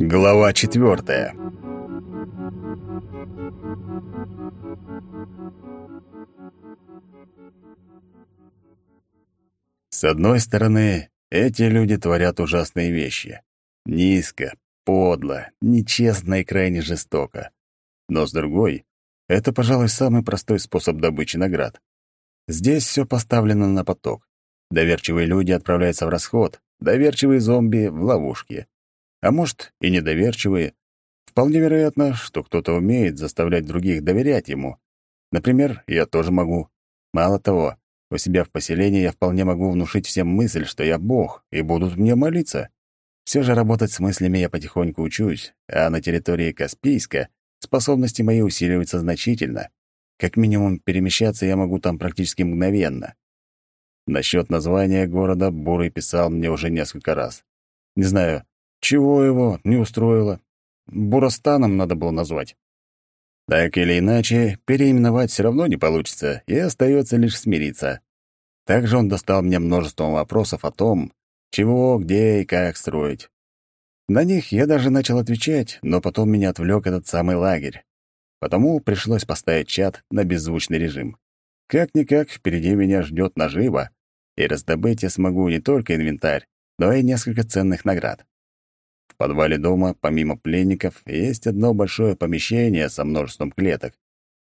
Глава четвертая. С одной стороны, эти люди творят ужасные вещи. Низко, подло, нечестно и крайне жестоко. Но с другой, это, пожалуй, самый простой способ добычи наград. Здесь все поставлено на поток. Доверчивые люди отправляются в расход, доверчивые зомби — в ловушки. А может, и недоверчивые. Вполне вероятно, что кто-то умеет заставлять других доверять ему. Например, я тоже могу. Мало того, у себя в поселении я вполне могу внушить всем мысль, что я бог, и будут мне молиться. Все же работать с мыслями я потихоньку учусь, а на территории Каспийска способности мои усиливаются значительно. Как минимум, перемещаться я могу там практически мгновенно. Насчет названия города Бурый писал мне уже несколько раз. Не знаю, чего его не устроило. Бурастаном надо было назвать. Так или иначе, переименовать все равно не получится, и остается лишь смириться. Также он достал мне множество вопросов о том, чего, где и как строить. На них я даже начал отвечать, но потом меня отвлек этот самый лагерь. Потому пришлось поставить чат на беззвучный режим. Как-никак, впереди меня ждет нажива, и раздобыть я смогу не только инвентарь, но и несколько ценных наград. В подвале дома, помимо пленников, есть одно большое помещение со множеством клеток.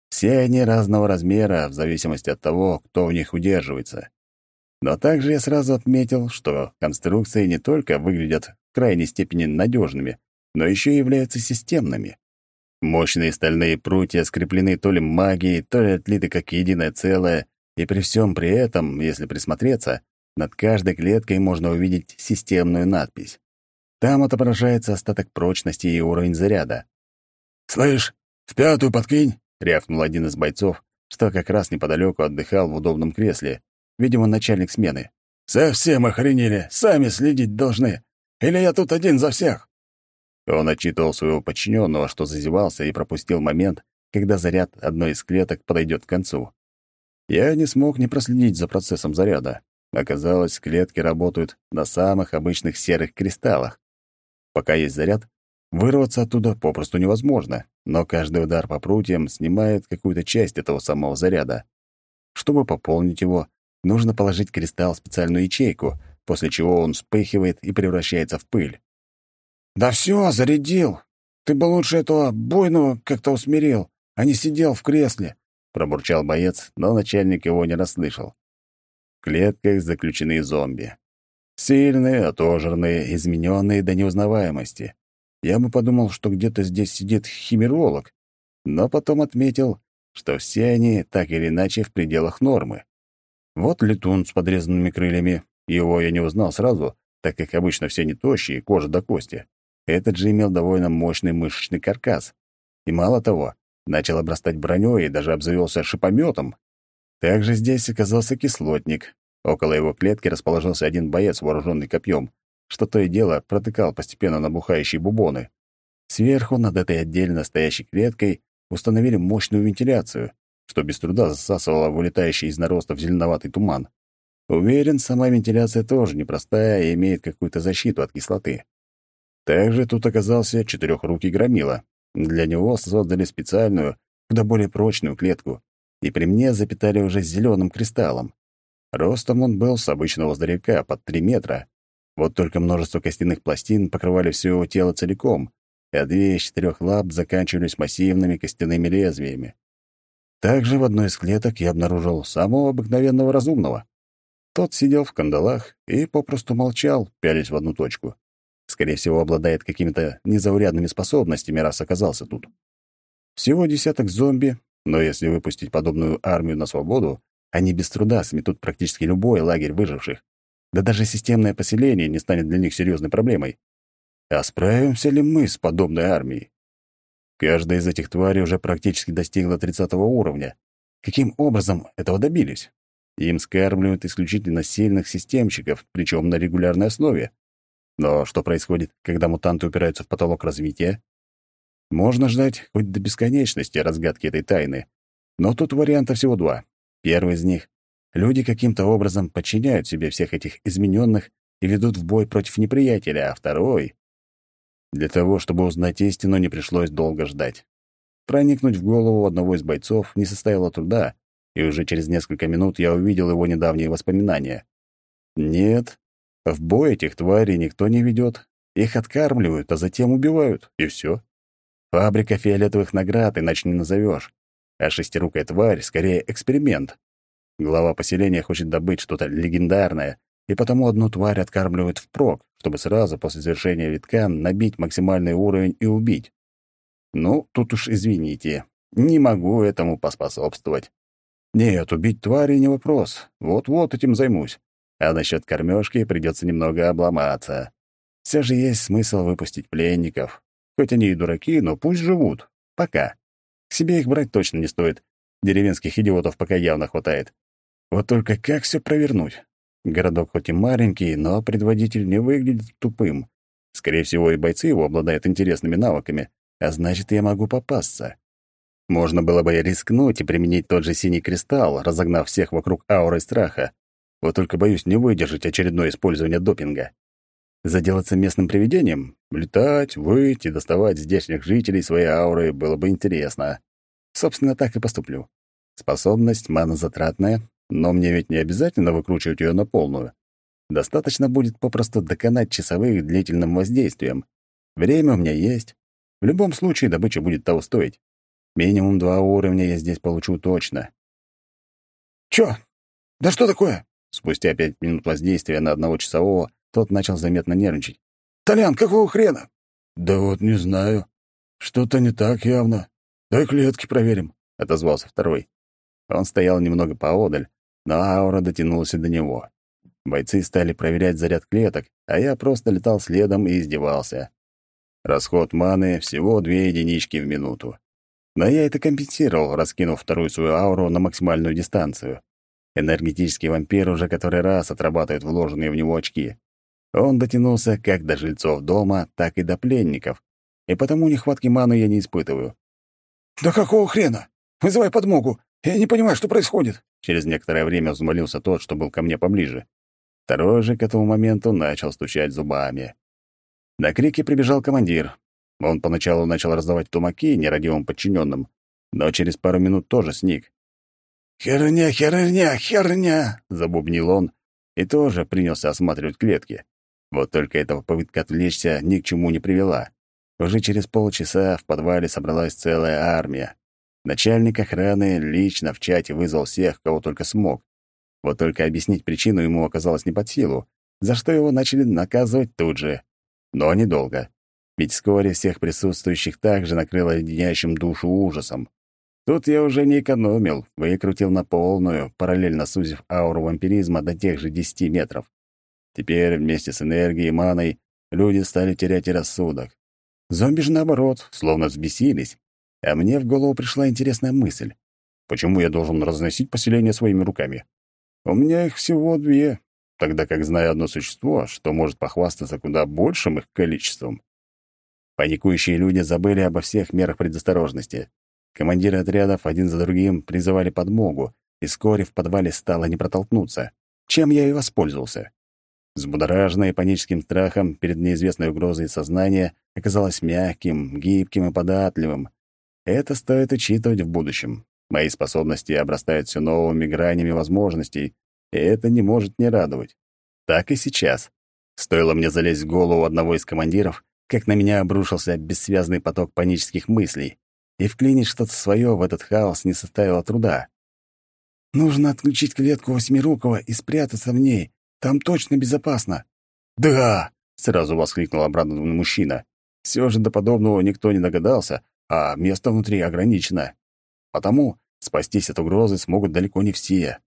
Все они разного размера, в зависимости от того, кто в них удерживается. Но также я сразу отметил, что конструкции не только выглядят в крайней степени надежными, но еще и являются системными. Мощные стальные прутья скреплены то ли магией, то ли отлиты как единое целое, и при всем при этом, если присмотреться, над каждой клеткой можно увидеть системную надпись. Там отображается остаток прочности и уровень заряда. «Слышь, в пятую подкинь!» — рявкнул один из бойцов, что как раз неподалеку отдыхал в удобном кресле, видимо, начальник смены. «Совсем охренели! Сами следить должны! Или я тут один за всех?» Он отчитывал своего подчиненного, что зазевался и пропустил момент, когда заряд одной из клеток подойдет к концу. Я не смог не проследить за процессом заряда. Оказалось, клетки работают на самых обычных серых кристаллах. Пока есть заряд, вырваться оттуда попросту невозможно, но каждый удар по прутьям снимает какую-то часть этого самого заряда. Чтобы пополнить его, нужно положить кристалл в специальную ячейку, после чего он вспыхивает и превращается в пыль. «Да все, зарядил. Ты бы лучше этого буйного как-то усмирил, а не сидел в кресле», — пробурчал боец, но начальник его не расслышал. В клетках заключены зомби. Сильные, отожранные, измененные до неузнаваемости. Я бы подумал, что где-то здесь сидит химеролог, но потом отметил, что все они так или иначе в пределах нормы. Вот летун с подрезанными крыльями. Его я не узнал сразу, так как обычно все не тощие, кожа до кости. Этот же имел довольно мощный мышечный каркас. И мало того, начал обрастать бронёй и даже обзавелся шипометом. Также здесь оказался кислотник. Около его клетки расположился один боец, вооруженный копьем, что то и дело протыкал постепенно набухающие бубоны. Сверху над этой отдельно стоящей клеткой установили мощную вентиляцию, что без труда засасывало вылетающий из наростов зеленоватый туман. Уверен, сама вентиляция тоже непростая и имеет какую-то защиту от кислоты. Также тут оказался четырехрукий громила. Для него создали специальную, куда более прочную клетку, и при мне запитали уже зеленым кристаллом. Ростом он был с обычного здоровяка под три метра. Вот только множество костяных пластин покрывали все его тело целиком, а две из четырех лап заканчивались массивными костяными лезвиями. Также в одной из клеток я обнаружил самого обыкновенного разумного. Тот сидел в кандалах и попросту молчал, пялись в одну точку. Скорее всего, обладает какими-то незаурядными способностями, раз оказался тут. Всего десяток зомби, но если выпустить подобную армию на свободу, они без труда сметут практически любой лагерь выживших. Да даже системное поселение не станет для них серьезной проблемой. А справимся ли мы с подобной армией? Каждая из этих тварей уже практически достигла 30 уровня. Каким образом этого добились? Им скармливают исключительно сильных системщиков, причем на регулярной основе. Но что происходит, когда мутанты упираются в потолок развития? Можно ждать хоть до бесконечности разгадки этой тайны. Но тут вариантов всего два. Первый из них — люди каким-то образом подчиняют себе всех этих измененных и ведут в бой против неприятеля, а второй... Для того, чтобы узнать истину, не пришлось долго ждать. Проникнуть в голову одного из бойцов не составило труда, и уже через несколько минут я увидел его недавние воспоминания. Нет, в бой этих тварей никто не ведет. Их откармливают, а затем убивают, и все. Фабрика фиолетовых наград, иначе не назовешь. А шестирукая тварь — скорее эксперимент. Глава поселения хочет добыть что-то легендарное, и потому одну тварь откармливают впрок, чтобы сразу после завершения витка набить максимальный уровень и убить. Ну, тут уж извините, не могу этому поспособствовать. Нет, убить твари не вопрос. Вот-вот этим займусь. А насчет кормежки придется немного обломаться. Все же есть смысл выпустить пленников. Хоть они и дураки, но пусть живут. Пока. К себе их брать точно не стоит. Деревенских идиотов пока явно хватает. Вот только как все провернуть? Городок хоть и маленький, но предводитель не выглядит тупым. Скорее всего, и бойцы его обладают интересными навыками, а значит, я могу попасться. Можно было бы рискнуть и применить тот же синий кристалл, разогнав всех вокруг аурой страха. Вот только боюсь не выдержать очередное использование допинга. Заделаться местным привидением? Летать, выть и доставать здешних жителей своей аурой было бы интересно. Собственно, так и поступлю. Способность манозатратная, но мне ведь не обязательно выкручивать ее на полную. Достаточно будет попросту доконать часовых длительным воздействием. Время у меня есть. В любом случае добыча будет того стоить. Минимум два уровня я здесь получу точно. «Чё? Да что такое?» Спустя пять минут воздействия на одного часового тот начал заметно нервничать. «Толян, какого хрена?» «Да вот не знаю. Что-то не так явно. Дай клетки проверим», — отозвался второй. Он стоял немного поодаль, но аура дотянулась до него. Бойцы стали проверять заряд клеток, а я просто летал следом и издевался. Расход маны всего две единички в минуту. Но я это компенсировал, раскинув вторую свою ауру на максимальную дистанцию. Энергетический вампир уже который раз отрабатывает вложенные в него очки. Он дотянулся как до жильцов дома, так и до пленников, и потому нехватки маны я не испытываю. «Да какого хрена? Вызывай подмогу! Я не понимаю, что происходит!» Через некоторое время взмолился тот, что был ко мне поближе. Второй же к этому моменту начал стучать зубами. На крики прибежал командир, он поначалу начал раздавать тумаки нерадивым подчиненным, но через пару минут тоже сник. «Херня, херня, херня!» — забубнил он и тоже принялся осматривать клетки. Вот только эта попытка отвлечься ни к чему не привела. Уже через полчаса в подвале собралась целая армия. Начальник охраны лично в чате вызвал всех, кого только смог. Вот только объяснить причину ему оказалось не под силу, за что его начали наказывать тут же. Но недолго ведь вскоре всех присутствующих также накрыло леденящим душу ужасом. Тут я уже не экономил, выкрутил на полную, параллельно сузив ауру вампиризма до тех же десяти метров. Теперь вместе с энергией и маной люди стали терять и рассудок. Зомби же, наоборот, словно взбесились. А мне в голову пришла интересная мысль. Почему я должен разносить поселение своими руками? У меня их всего две, тогда как знаю одно существо, что может похвастаться куда большим их количеством. Паникующие люди забыли обо всех мерах предосторожности. Командиры отрядов один за другим призывали подмогу, и вскоре в подвале стало не протолкнуться, чем я и воспользовался. Взбудораженное паническим страхом перед неизвестной угрозой сознание оказалось мягким, гибким и податливым. Это стоит учитывать в будущем. Мои способности обрастают все новыми гранями возможностей, и это не может не радовать. Так и сейчас. Стоило мне залезть в голову одного из командиров, как на меня обрушился бессвязный поток панических мыслей, и вклинить что-то свое в этот хаос не составило труда. «Нужно отключить клетку Восьмирукова и спрятаться в ней. Там точно безопасно». «Да!» — сразу воскликнул обрадованный мужчина. Все же до подобного никто не догадался, а место внутри ограничено. Потому спастись от угрозы смогут далеко не все.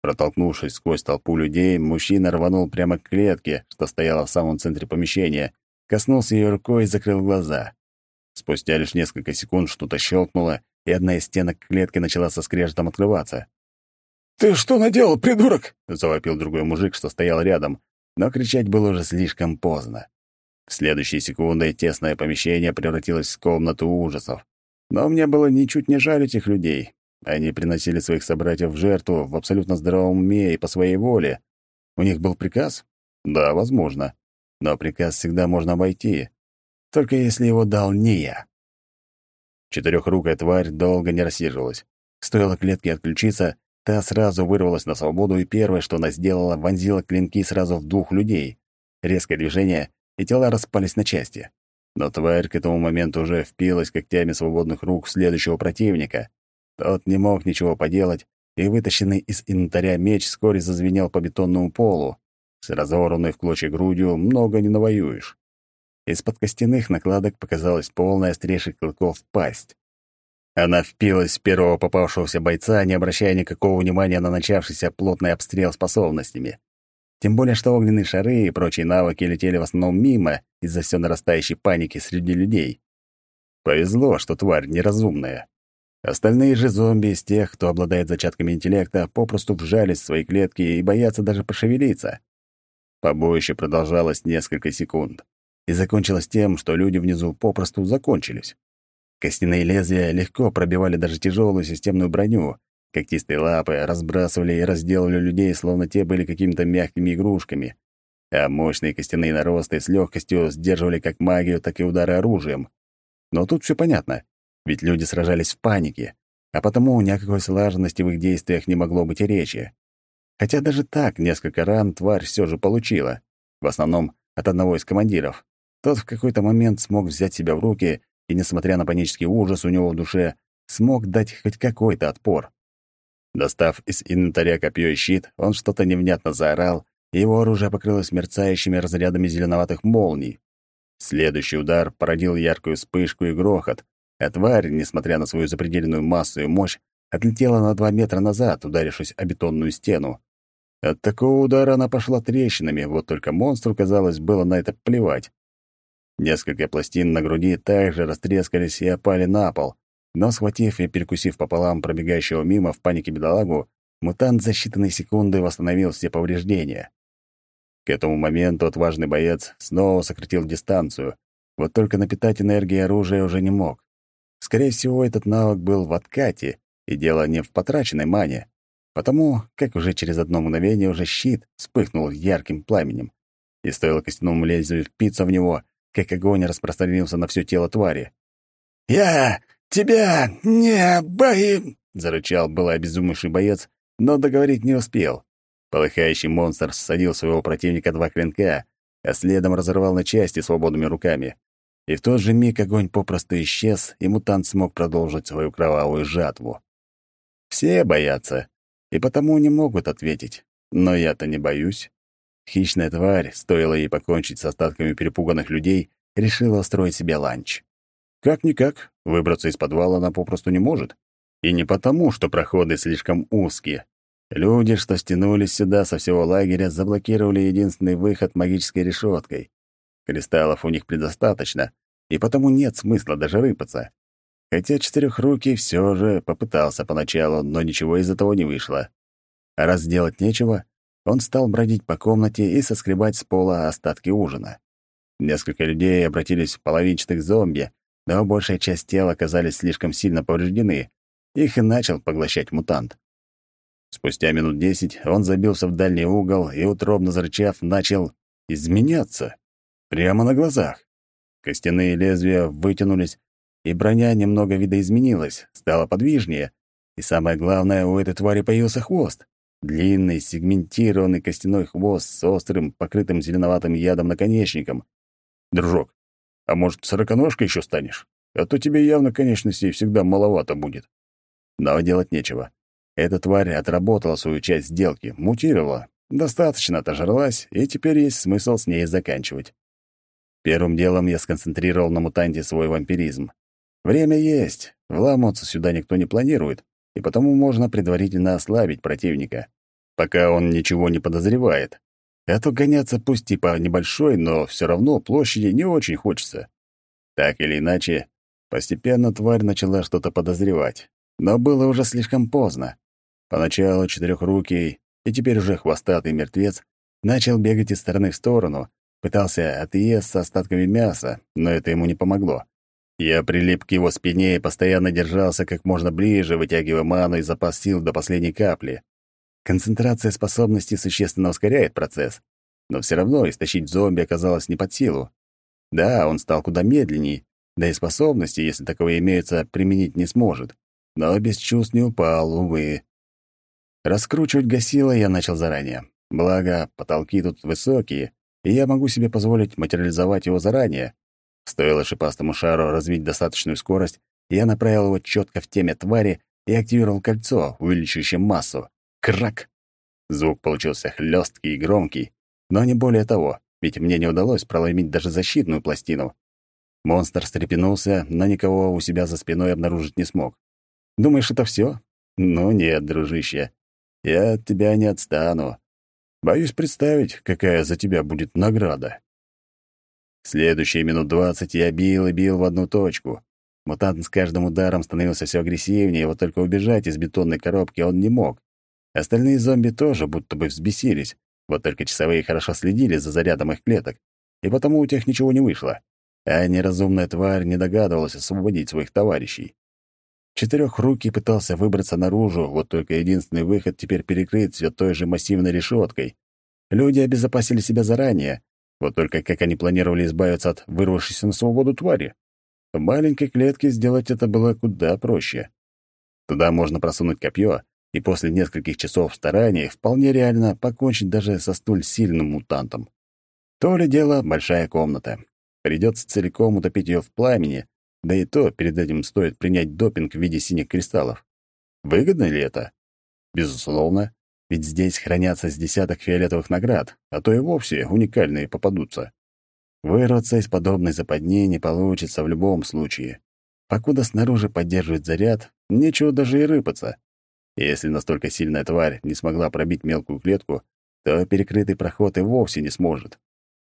Протолкнувшись сквозь толпу людей, мужчина рванул прямо к клетке, что стояла в самом центре помещения, коснулся ее рукой и закрыл глаза. Спустя лишь несколько секунд что-то щелкнуло, и одна из стенок клетки начала со скрежетом открываться. «Ты что наделал, придурок?» — завопил другой мужик, что стоял рядом, но кричать было уже слишком поздно. В следующие секунды тесное помещение превратилось в комнату ужасов. Но мне было ничуть не жаль этих людей. Они приносили своих собратьев в жертву в абсолютно здравом уме и по своей воле. У них был приказ, Да, возможно. Но приказ всегда можно обойти. Только если его дал не я. Четырехрукая тварь долго не рассиживалась. Стоило клетке отключиться, та сразу вырвалась на свободу, и первое, что она сделала, вонзила клинки сразу в двух людей. Резкое движение, и тела распались на части. Но тварь к этому моменту уже впилась когтями свободных рук следующего противника. Тот не мог ничего поделать, и вытащенный из инвентаря меч вскоре зазвенел по бетонному полу. С разорванной в клочья грудью много не навоюешь. Из-под костяных накладок показалась полная острейших клыков пасть. Она впилась в первого попавшегося бойца, не обращая никакого внимания на начавшийся плотный обстрел способностями. Тем более, что огненные шары и прочие навыки летели в основном мимо из-за все нарастающей паники среди людей. Повезло, что тварь неразумная. Остальные же зомби из тех, кто обладает зачатками интеллекта, попросту вжались в свои клетки и боятся даже пошевелиться. Побоище продолжалось несколько секунд и закончилось тем, что люди внизу попросту закончились. Костяные лезвия легко пробивали даже тяжелую системную броню, когтистые лапы разбрасывали и разделывали людей, словно те были какими-то мягкими игрушками, а мощные костяные наросты с легкостью сдерживали как магию, так и удары оружием. Но тут все понятно, ведь люди сражались в панике, а потому ни о какой слаженности в их действиях не могло быть и речи. Хотя даже так несколько ран тварь все же получила, в основном от одного из командиров. Тот в какой-то момент смог взять себя в руки и, несмотря на панический ужас у него в душе, смог дать хоть какой-то отпор. Достав из инвентаря копье и щит, он что-то невнятно заорал, и его оружие покрылось мерцающими разрядами зеленоватых молний. Следующий удар породил яркую вспышку и грохот, а тварь, несмотря на свою запредельную массу и мощь, отлетела на два метра назад, ударившись о бетонную стену. От такого удара она пошла трещинами, вот только монстру, казалось, было на это плевать. Несколько пластин на груди также растрескались и опали на пол, но, схватив и перекусив пополам пробегающего мимо в панике бедолагу, мутант за считанные секунды восстановил все повреждения. К этому моменту отважный боец снова сократил дистанцию, вот только напитать энергией оружие уже не мог. Скорее всего, этот навык был в откате, и дело не в потраченной мане, потому как уже через одно мгновение уже щит вспыхнул ярким пламенем, и стоило костяному лезвию впиться в него — как огонь распространился на все тело твари. «Я тебя не боим!» — зарычал был обезумевший боец, но договорить не успел. Полыхающий монстр ссадил своего противника два клинка, а следом разорвал на части свободными руками. И в тот же миг огонь попросту исчез, и мутант смог продолжить свою кровавую жатву. Все боятся, и потому не могут ответить. Но я-то не боюсь. Хищная тварь, стоило ей покончить с остатками перепуганных людей, решила устроить себе ланч. Как-никак, выбраться из подвала она попросту не может. И не потому, что проходы слишком узкие. Люди, что стянулись сюда со всего лагеря, заблокировали единственный выход магической решеткой. Кристаллов у них предостаточно, и потому нет смысла даже рыпаться. Хотя четырехрукий все же попытался поначалу, но ничего из этого не вышло. А раз делать нечего, он стал бродить по комнате и соскребать с пола остатки ужина. Несколько людей обратились в половинчатых зомби, но большая часть тела оказались слишком сильно повреждены. Их и начал поглощать мутант. Спустя минут десять он забился в дальний угол и, утробно зарычав, начал изменяться. Прямо на глазах. Костяные лезвия вытянулись, и броня немного видоизменилась, стала подвижнее. И самое главное, у этой твари появился хвост. Длинный, сегментированный костяной хвост с острым, покрытым зеленоватым ядом наконечником. Дружок, а может, сороконожкой еще станешь? А то тебе явно конечностей всегда маловато будет. Но делать нечего. Эта тварь отработала свою часть сделки, мутировала, достаточно отожралась, и теперь есть смысл с ней заканчивать. Первым делом я сконцентрировал на мутанте свой вампиризм. Время есть, вламываться сюда никто не планирует, и потому можно предварительно ослабить противника пока он ничего не подозревает. А то гоняться пусть типа небольшой, но все равно площади не очень хочется. Так или иначе, постепенно тварь начала что-то подозревать. Но было уже слишком поздно. Поначалу четырехрукий и теперь уже хвостатый мертвец начал бегать из стороны в сторону, пытался отъесть с остатками мяса, но это ему не помогло. Я прилип к его спине и постоянно держался как можно ближе, вытягивая ману и запас сил до последней капли. Концентрация способностей существенно ускоряет процесс. но все равно истощить зомби оказалось не под силу. Да, он стал куда медленней, да и способности, если таковые имеются, применить не сможет. Но без чувств не упал, увы. Раскручивать гасило я начал заранее. Благо, потолки тут высокие, и я могу себе позволить материализовать его заранее. Стоило шипастому шару развить достаточную скорость, я направил его четко в теме твари и активировал кольцо, увеличивающее массу. Крак! Звук получился хлесткий и громкий, но не более того, ведь мне не удалось проломить даже защитную пластину. Монстр встрепенулся, но никого у себя за спиной обнаружить не смог. Думаешь, это все? Ну нет, дружище. Я от тебя не отстану. Боюсь представить, какая за тебя будет награда. Следующие минут двадцать я бил и бил в одну точку. Мутант с каждым ударом становился все агрессивнее, вот только убежать из бетонной коробки он не мог. Остальные зомби тоже будто бы взбесились, вот только часовые хорошо следили за зарядом их клеток, и потому у тех ничего не вышло. А неразумная тварь не догадывалась освободить своих товарищей. Четырехрукий пытался выбраться наружу, вот только единственный выход теперь перекрыт все той же массивной решеткой. Люди обезопасили себя заранее, вот только как они планировали избавиться от вырвавшейся на свободу твари? В маленькой клетке сделать это было куда проще. Туда можно просунуть копье, и после нескольких часов стараний вполне реально покончить даже со столь сильным мутантом. То ли дело большая комната. Придется целиком утопить ее в пламени, да и то перед этим стоит принять допинг в виде синих кристаллов. Выгодно ли это? Безусловно, ведь здесь хранятся с десяток фиолетовых наград, а то и вовсе уникальные попадутся. Вырваться из подобной западни не получится в любом случае. Покуда снаружи поддерживает заряд, нечего даже и рыпаться. Если настолько сильная тварь не смогла пробить мелкую клетку, то перекрытый проход и вовсе не сможет.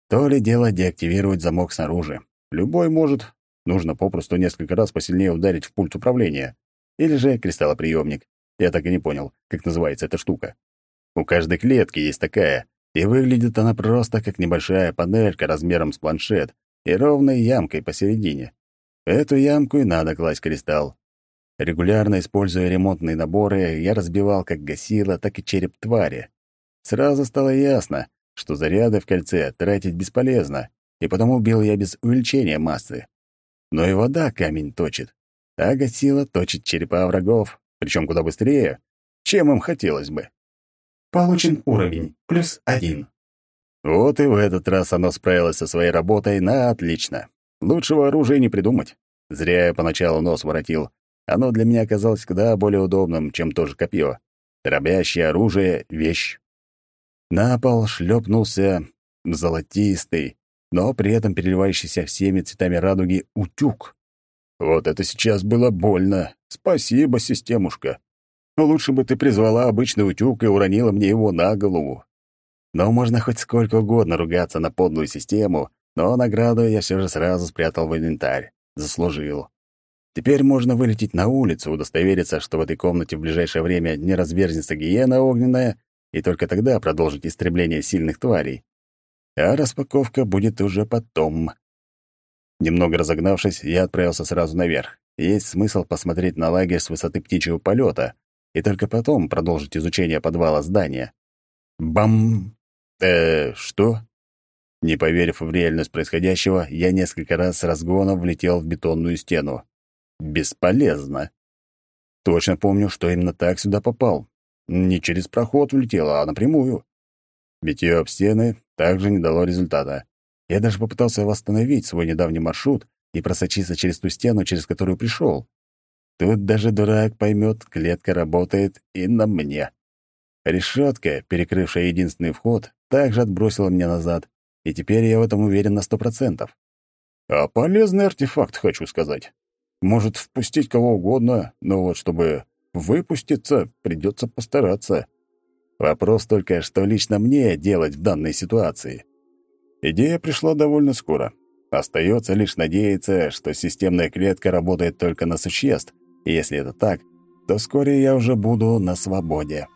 То ли дело деактивировать замок снаружи. Любой может, нужно попросту несколько раз посильнее ударить в пульт управления. Или же кристаллоприемник. Я так и не понял, как называется эта штука. У каждой клетки есть такая, и выглядит она просто как небольшая панелька размером с планшет и ровной ямкой посередине. В эту ямку и надо класть кристалл. Регулярно используя ремонтные наборы, я разбивал как гасило, так и череп твари. Сразу стало ясно, что заряды в кольце тратить бесполезно, и потому бил я без увеличения массы. Но и вода камень точит, а гасило точит черепа врагов, причем куда быстрее, чем им хотелось бы. Получен уровень, плюс один. Вот и в этот раз оно справилось со своей работой на отлично. Лучшего оружия не придумать. Зря я поначалу нос воротил. Оно для меня оказалось куда более удобным, чем то же копье. Дробящее оружие — вещь. На пол шлепнулся золотистый, но при этом переливающийся всеми цветами радуги утюг. Вот это сейчас было больно. Спасибо, системушка. Лучше бы ты призвала обычный утюг и уронила мне его на голову. Но можно хоть сколько угодно ругаться на подлую систему, но награду я все же сразу спрятал в инвентарь. Заслужил. Теперь можно вылететь на улицу, удостовериться, что в этой комнате в ближайшее время не разверзнется гиена огненная, и только тогда продолжить истребление сильных тварей. А распаковка будет уже потом. Немного разогнавшись, я отправился сразу наверх. Есть смысл посмотреть на лагерь с высоты птичьего полета, и только потом продолжить изучение подвала здания. Бам! Э, что? Не поверив в реальность происходящего, я несколько раз с разгона влетел в бетонную стену. Бесполезно. Точно помню, что именно так сюда попал. Не через проход влетел, а напрямую. Битье об стены также не дало результата. Я даже попытался восстановить свой недавний маршрут и просочиться через ту стену, через которую пришел. Тут даже дурак поймет, клетка работает и на мне. Решетка, перекрывшая единственный вход, также отбросила меня назад, и теперь я в этом уверен на сто процентов. А полезный артефакт, хочу сказать. Может впустить кого угодно, но вот чтобы выпуститься, придется постараться. Вопрос только, что лично мне делать в данной ситуации. Идея пришла довольно скоро. Остается лишь надеяться, что системная клетка работает только на существ — и если это так, то вскоре я уже буду на свободе.